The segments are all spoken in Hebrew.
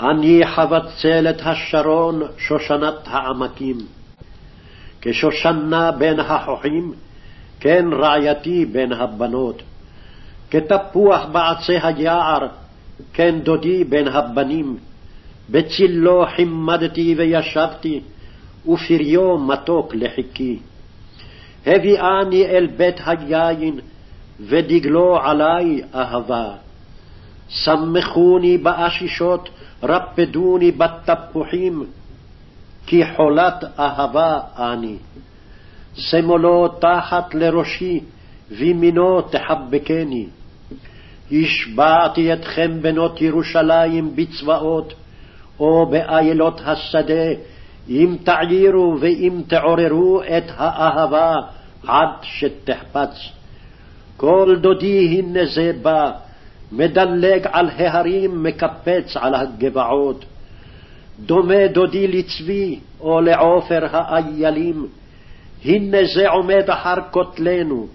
אני חבצלת השרון, שושנת העמקים. כשושנה בין החוחים, כן רעייתי בין הבנות. כתפוח בעצי היער, כן דודי בין הבנים. בצילו חימדתי וישבתי, ופריו מתוק לחיקי. הביאני אל בית היין, ודגלו עלי אהבה. שמחוני באשישות, רפדוני בתפוחים, כי חולת אהבה אני. שמאלו תחת לראשי, וימינו תחבקני. השבעתי אתכם בנות ירושלים בצבאות, או באיילות השדה, אם תעירו ואם תעוררו את האהבה עד שתחפץ. כל דודי הנה זה בא, מדלג על ההרים, מקפץ על הגבעות. דומה דודי לצבי, או לעופר האיילים. הנה זה עומד אחר כותלנו,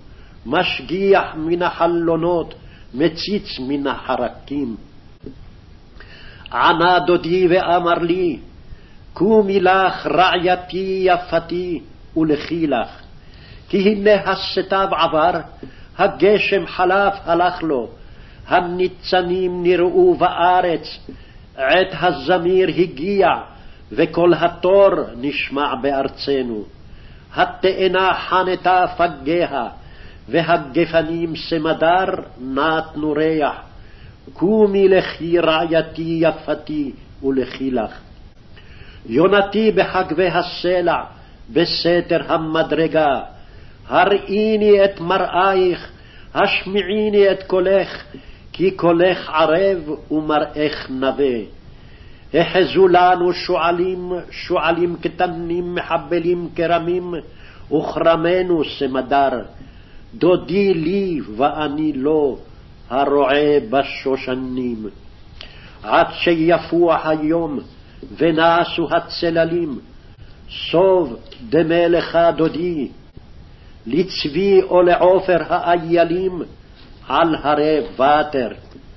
משגיח מן החלונות, מציץ מן החרקים. ענה דודי ואמר לי, קומי לך רעייתי יפתי, ולכי לך. כי הנה הסתיו עבר, הגשם חלף הלך לו, הניצנים נראו בארץ, עת הזמיר הגיע, וקול התור נשמע בארצנו. התאנה חנתה פגיה, והגפנים סמדר נתנו ריח. קומי לכי רעייתי יפתי, ולכי לך. יונתי בחגבי הסלע, בסתר המדרגה, הראיני את מראייך, השמיעיני את קולך, כי קולך ערב ומראך נווה. החזו לנו שועלים, שועלים קטנים, מחבלים כרמים, וכרמנו סמדר. דודי לי ואני לו, הרועה בשושנים. עד שיפוח היום, ונעשו הצללים, סוב דמה לך דודי, לצבי או לעופר האיילים, al hare vater